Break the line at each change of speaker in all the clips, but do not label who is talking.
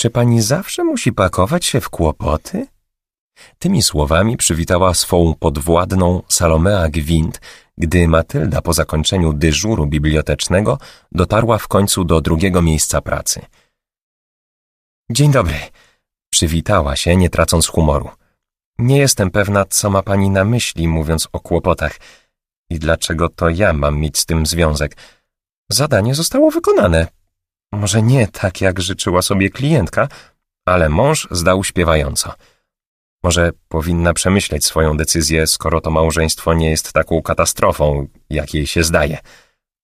Czy pani zawsze musi pakować się w kłopoty? Tymi słowami przywitała swą podwładną Salomea Gwint, gdy Matylda po zakończeniu dyżuru bibliotecznego dotarła w końcu do drugiego miejsca pracy. Dzień dobry, przywitała się, nie tracąc humoru. Nie jestem pewna, co ma pani na myśli, mówiąc o kłopotach i dlaczego to ja mam mieć z tym związek. Zadanie zostało wykonane. Może nie tak, jak życzyła sobie klientka, ale mąż zdał śpiewająco. Może powinna przemyśleć swoją decyzję, skoro to małżeństwo nie jest taką katastrofą, jak jej się zdaje.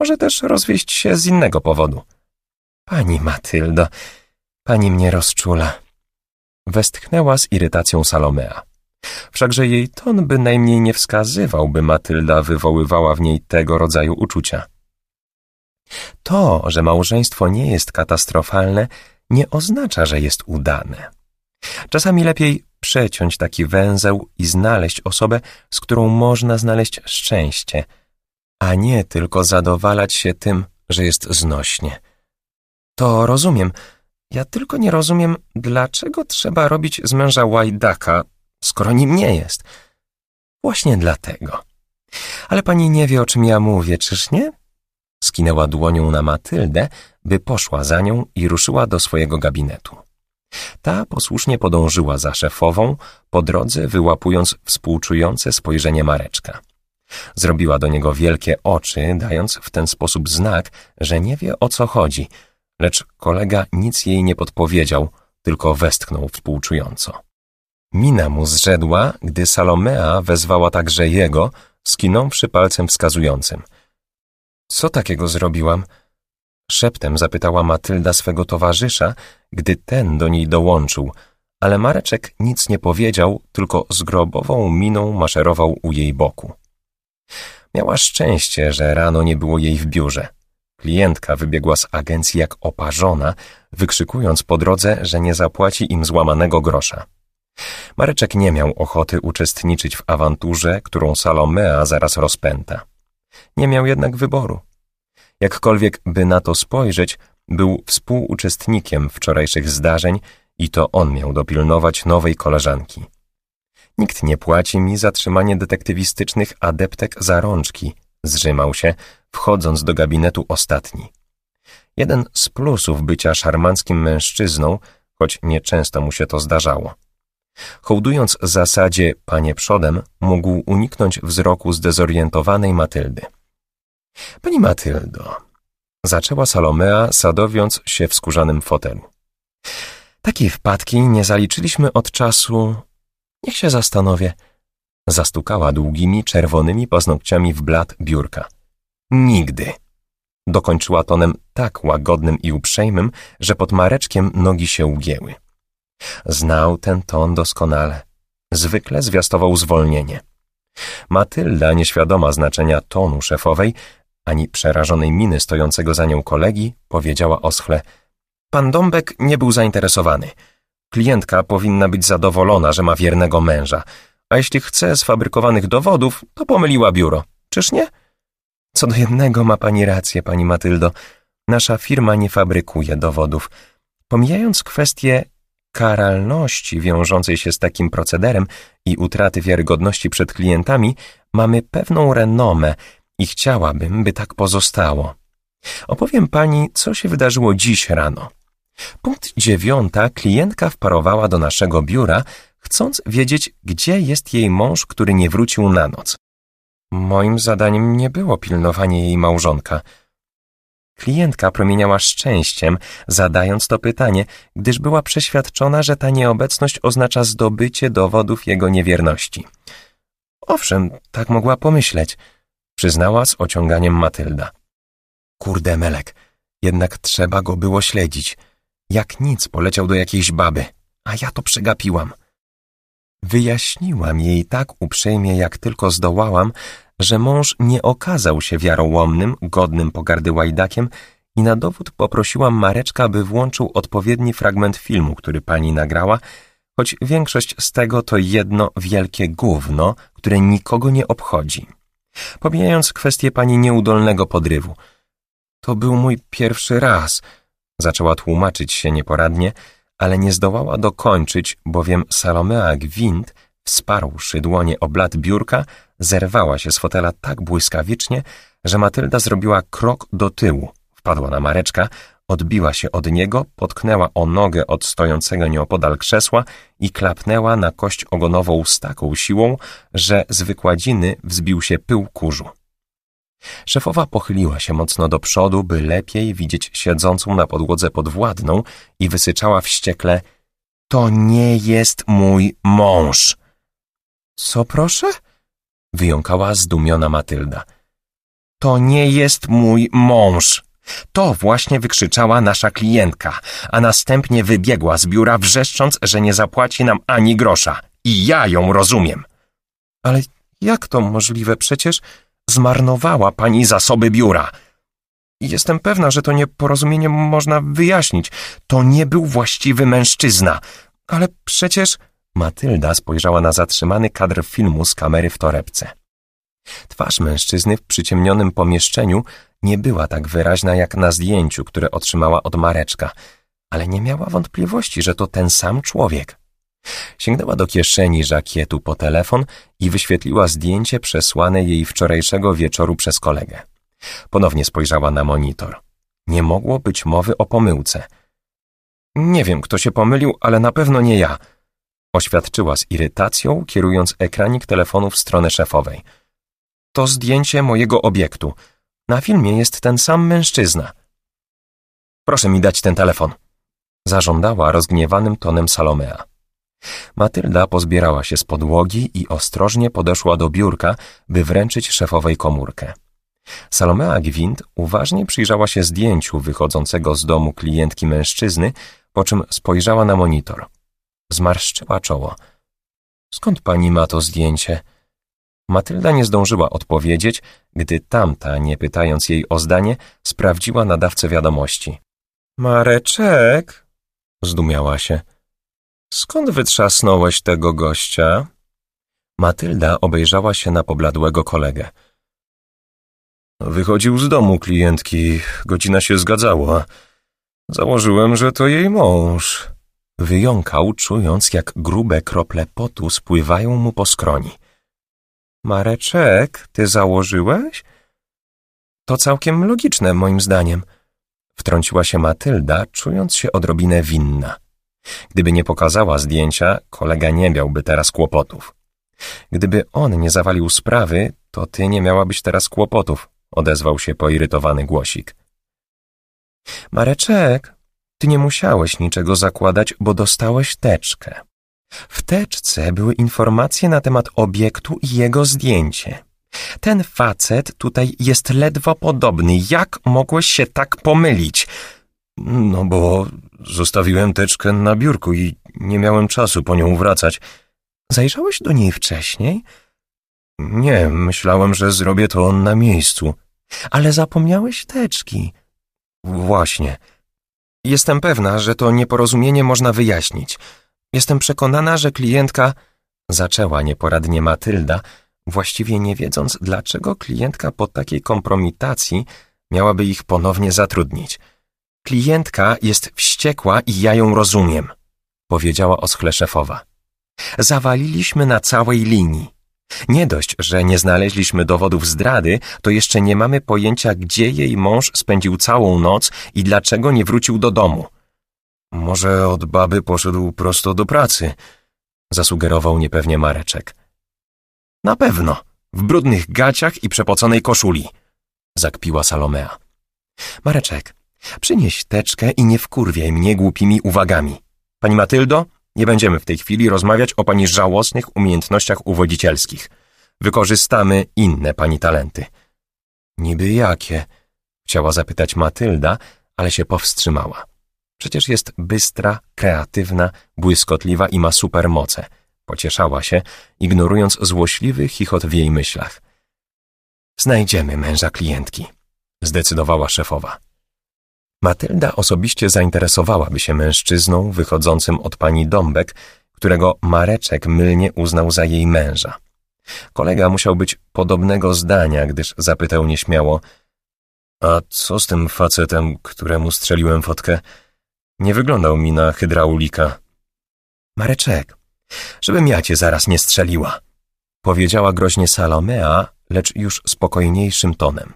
Może też rozwieść się z innego powodu. Pani Matyldo, pani mnie rozczula. Westchnęła z irytacją Salomea. Wszakże jej ton bynajmniej nie wskazywał, by Matylda wywoływała w niej tego rodzaju uczucia. To, że małżeństwo nie jest katastrofalne, nie oznacza, że jest udane. Czasami lepiej przeciąć taki węzeł i znaleźć osobę, z którą można znaleźć szczęście, a nie tylko zadowalać się tym, że jest znośnie. To rozumiem. Ja tylko nie rozumiem, dlaczego trzeba robić z męża łajdaka, skoro nim nie jest. Właśnie dlatego. Ale pani nie wie, o czym ja mówię, czyż nie? Skinęła dłonią na Matyldę, by poszła za nią i ruszyła do swojego gabinetu. Ta posłusznie podążyła za szefową, po drodze wyłapując współczujące spojrzenie Mareczka. Zrobiła do niego wielkie oczy, dając w ten sposób znak, że nie wie o co chodzi, lecz kolega nic jej nie podpowiedział, tylko westchnął współczująco. Mina mu zrzedła, gdy Salomea wezwała także jego, skinąwszy palcem wskazującym. Co takiego zrobiłam? Szeptem zapytała Matylda swego towarzysza, gdy ten do niej dołączył, ale Mareczek nic nie powiedział, tylko z grobową miną maszerował u jej boku. Miała szczęście, że rano nie było jej w biurze. Klientka wybiegła z agencji jak oparzona, wykrzykując po drodze, że nie zapłaci im złamanego grosza. Mareczek nie miał ochoty uczestniczyć w awanturze, którą Salomea zaraz rozpęta. Nie miał jednak wyboru. Jakkolwiek by na to spojrzeć, był współuczestnikiem wczorajszych zdarzeń i to on miał dopilnować nowej koleżanki. Nikt nie płaci mi za trzymanie detektywistycznych adeptek za rączki, zrzymał się, wchodząc do gabinetu ostatni. Jeden z plusów bycia szarmanckim mężczyzną, choć nieczęsto mu się to zdarzało. Hołdując zasadzie panie przodem, mógł uniknąć wzroku zdezorientowanej Matyldy. Pani Matyldo, zaczęła Salomea, sadowiąc się w skórzanym fotelu. Takiej wpadki nie zaliczyliśmy od czasu... Niech się zastanowię. Zastukała długimi, czerwonymi paznokciami w blat biurka. Nigdy. Dokończyła tonem tak łagodnym i uprzejmym, że pod mareczkiem nogi się ugięły. Znał ten ton doskonale. Zwykle zwiastował zwolnienie. Matylda, nieświadoma znaczenia tonu szefowej, ani przerażonej miny stojącego za nią kolegi, powiedziała oschle Pan Dąbek nie był zainteresowany. Klientka powinna być zadowolona, że ma wiernego męża, a jeśli chce sfabrykowanych dowodów, to pomyliła biuro. Czyż nie? Co do jednego ma pani rację, pani Matyldo. Nasza firma nie fabrykuje dowodów. Pomijając kwestię karalności wiążącej się z takim procederem i utraty wiarygodności przed klientami, mamy pewną renomę i chciałabym, by tak pozostało. Opowiem pani, co się wydarzyło dziś rano. Punkt dziewiąta klientka wparowała do naszego biura, chcąc wiedzieć, gdzie jest jej mąż, który nie wrócił na noc. Moim zadaniem nie było pilnowanie jej małżonka. Klientka promieniała szczęściem, zadając to pytanie, gdyż była przeświadczona, że ta nieobecność oznacza zdobycie dowodów jego niewierności. Owszem, tak mogła pomyśleć – Przyznała z ociąganiem Matylda. Kurde Melek, jednak trzeba go było śledzić. Jak nic poleciał do jakiejś baby, a ja to przegapiłam. Wyjaśniłam jej tak uprzejmie, jak tylko zdołałam, że mąż nie okazał się wiarołomnym, godnym pogardy łajdakiem i na dowód poprosiłam Mareczka, by włączył odpowiedni fragment filmu, który pani nagrała, choć większość z tego to jedno wielkie gówno, które nikogo nie obchodzi pomijając kwestię pani nieudolnego podrywu. To był mój pierwszy raz, zaczęła tłumaczyć się nieporadnie, ale nie zdołała dokończyć, bowiem Salomea Gwint, wsparłszy dłonie o blat biurka, zerwała się z fotela tak błyskawicznie, że Matylda zrobiła krok do tyłu, wpadła na Mareczka, odbiła się od niego, potknęła o nogę od stojącego nieopodal krzesła i klapnęła na kość ogonową z taką siłą, że z wykładziny wzbił się pył kurzu. Szefowa pochyliła się mocno do przodu, by lepiej widzieć siedzącą na podłodze podwładną i wysyczała wściekle — To nie jest mój mąż! — Co proszę? — wyjąkała zdumiona Matylda. — To nie jest mój mąż! To właśnie wykrzyczała nasza klientka, a następnie wybiegła z biura wrzeszcząc, że nie zapłaci nam ani grosza. I ja ją rozumiem. Ale jak to możliwe? Przecież zmarnowała pani zasoby biura. Jestem pewna, że to nieporozumienie można wyjaśnić. To nie był właściwy mężczyzna. Ale przecież... Matylda spojrzała na zatrzymany kadr filmu z kamery w torebce. Twarz mężczyzny w przyciemnionym pomieszczeniu nie była tak wyraźna jak na zdjęciu, które otrzymała od Mareczka, ale nie miała wątpliwości, że to ten sam człowiek. Sięgnęła do kieszeni żakietu po telefon i wyświetliła zdjęcie przesłane jej wczorajszego wieczoru przez kolegę. Ponownie spojrzała na monitor. Nie mogło być mowy o pomyłce. Nie wiem, kto się pomylił, ale na pewno nie ja. Oświadczyła z irytacją, kierując ekranik telefonu w stronę szefowej. To zdjęcie mojego obiektu. Na filmie jest ten sam mężczyzna. Proszę mi dać ten telefon. Zażądała rozgniewanym tonem Salomea. Matylda pozbierała się z podłogi i ostrożnie podeszła do biurka, by wręczyć szefowej komórkę. Salomea Gwint uważnie przyjrzała się zdjęciu wychodzącego z domu klientki mężczyzny, po czym spojrzała na monitor. Zmarszczyła czoło. Skąd pani ma to zdjęcie? Matylda nie zdążyła odpowiedzieć, gdy tamta, nie pytając jej o zdanie, sprawdziła nadawcę wiadomości. Mareczek? Zdumiała się. Skąd wytrzasnąłeś tego gościa? Matylda obejrzała się na pobladłego kolegę. Wychodził z domu klientki, godzina się zgadzała. Założyłem, że to jej mąż. Wyjąkał, czując, jak grube krople potu spływają mu po skroni. Mareczek, ty założyłeś? To całkiem logiczne, moim zdaniem. Wtrąciła się Matylda, czując się odrobinę winna. Gdyby nie pokazała zdjęcia, kolega nie miałby teraz kłopotów. Gdyby on nie zawalił sprawy, to ty nie miałabyś teraz kłopotów, odezwał się poirytowany głosik. Mareczek, ty nie musiałeś niczego zakładać, bo dostałeś teczkę. W teczce były informacje na temat obiektu i jego zdjęcie. Ten facet tutaj jest ledwo podobny. Jak mogłeś się tak pomylić? No bo zostawiłem teczkę na biurku i nie miałem czasu po nią wracać. Zajrzałeś do niej wcześniej? Nie, myślałem, że zrobię to na miejscu. Ale zapomniałeś teczki. Właśnie. Jestem pewna, że to nieporozumienie można wyjaśnić. Jestem przekonana, że klientka... Zaczęła nieporadnie Matylda, właściwie nie wiedząc, dlaczego klientka po takiej kompromitacji miałaby ich ponownie zatrudnić. Klientka jest wściekła i ja ją rozumiem, powiedziała oschle szefowa. Zawaliliśmy na całej linii. Nie dość, że nie znaleźliśmy dowodów zdrady, to jeszcze nie mamy pojęcia, gdzie jej mąż spędził całą noc i dlaczego nie wrócił do domu. Może od baby poszedł prosto do pracy, zasugerował niepewnie Mareczek. Na pewno, w brudnych gaciach i przepoconej koszuli, zakpiła Salomea. Mareczek, przynieś teczkę i nie wkurwiaj mnie głupimi uwagami. Pani Matyldo, nie będziemy w tej chwili rozmawiać o pani żałosnych umiejętnościach uwodzicielskich. Wykorzystamy inne pani talenty. Niby jakie? Chciała zapytać Matylda, ale się powstrzymała. Przecież jest bystra, kreatywna, błyskotliwa i ma supermoce. Pocieszała się, ignorując złośliwy chichot w jej myślach. Znajdziemy męża klientki, zdecydowała szefowa. Matylda osobiście zainteresowałaby się mężczyzną wychodzącym od pani Dąbek, którego Mareczek mylnie uznał za jej męża. Kolega musiał być podobnego zdania, gdyż zapytał nieśmiało – A co z tym facetem, któremu strzeliłem fotkę? Nie wyglądał mi na hydraulika. Mareczek, żebym ja cię zaraz nie strzeliła, powiedziała groźnie Salomea, lecz już spokojniejszym tonem.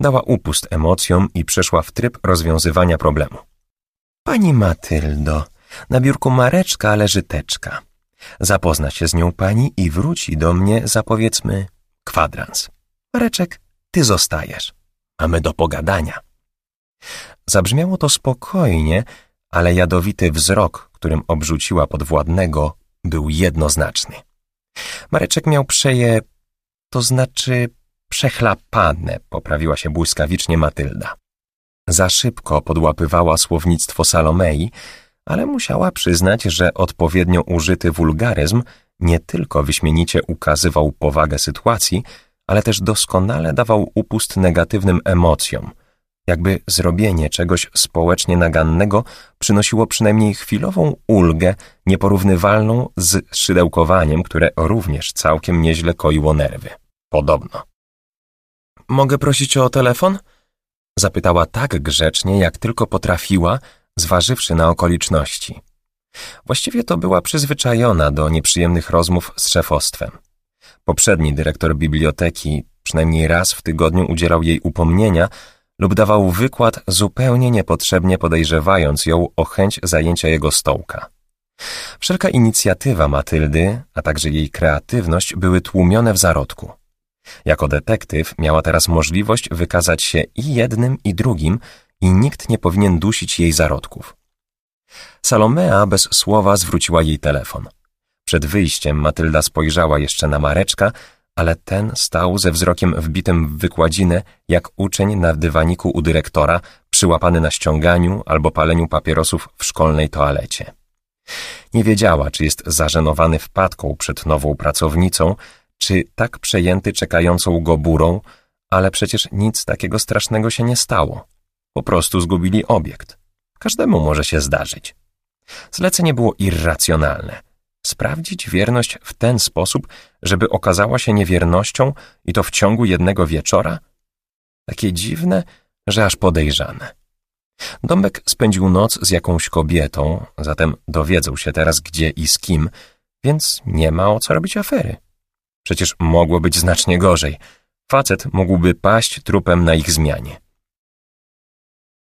Dała upust emocjom i przeszła w tryb rozwiązywania problemu. Pani Matyldo, na biurku Mareczka leży teczka. Zapozna się z nią pani i wróci do mnie za powiedzmy kwadrans. Mareczek, ty zostajesz. Mamy do pogadania. Zabrzmiało to spokojnie, ale jadowity wzrok, którym obrzuciła podwładnego, był jednoznaczny. Mareczek miał przeje, to znaczy przechlapane, poprawiła się błyskawicznie Matylda. Za szybko podłapywała słownictwo Salomei, ale musiała przyznać, że odpowiednio użyty wulgaryzm nie tylko wyśmienicie ukazywał powagę sytuacji, ale też doskonale dawał upust negatywnym emocjom, jakby zrobienie czegoś społecznie nagannego przynosiło przynajmniej chwilową ulgę nieporównywalną z szydełkowaniem, które również całkiem nieźle koiło nerwy. Podobno. Mogę prosić o telefon? Zapytała tak grzecznie, jak tylko potrafiła, zważywszy na okoliczności. Właściwie to była przyzwyczajona do nieprzyjemnych rozmów z szefostwem. Poprzedni dyrektor biblioteki przynajmniej raz w tygodniu udzielał jej upomnienia lub dawał wykład zupełnie niepotrzebnie podejrzewając ją o chęć zajęcia jego stołka. Wszelka inicjatywa Matyldy, a także jej kreatywność były tłumione w zarodku. Jako detektyw miała teraz możliwość wykazać się i jednym, i drugim i nikt nie powinien dusić jej zarodków. Salomea bez słowa zwróciła jej telefon. Przed wyjściem Matylda spojrzała jeszcze na Mareczka, ale ten stał ze wzrokiem wbitym w wykładzinę, jak uczeń na dywaniku u dyrektora, przyłapany na ściąganiu albo paleniu papierosów w szkolnej toalecie. Nie wiedziała, czy jest zażenowany wpadką przed nową pracownicą, czy tak przejęty czekającą go burą, ale przecież nic takiego strasznego się nie stało. Po prostu zgubili obiekt. Każdemu może się zdarzyć. Zlecenie było irracjonalne. Sprawdzić wierność w ten sposób, żeby okazała się niewiernością i to w ciągu jednego wieczora? Takie dziwne, że aż podejrzane. Dąbek spędził noc z jakąś kobietą, zatem dowiedzą się teraz gdzie i z kim, więc nie ma o co robić afery. Przecież mogło być znacznie gorzej. Facet mógłby paść trupem na ich zmianie.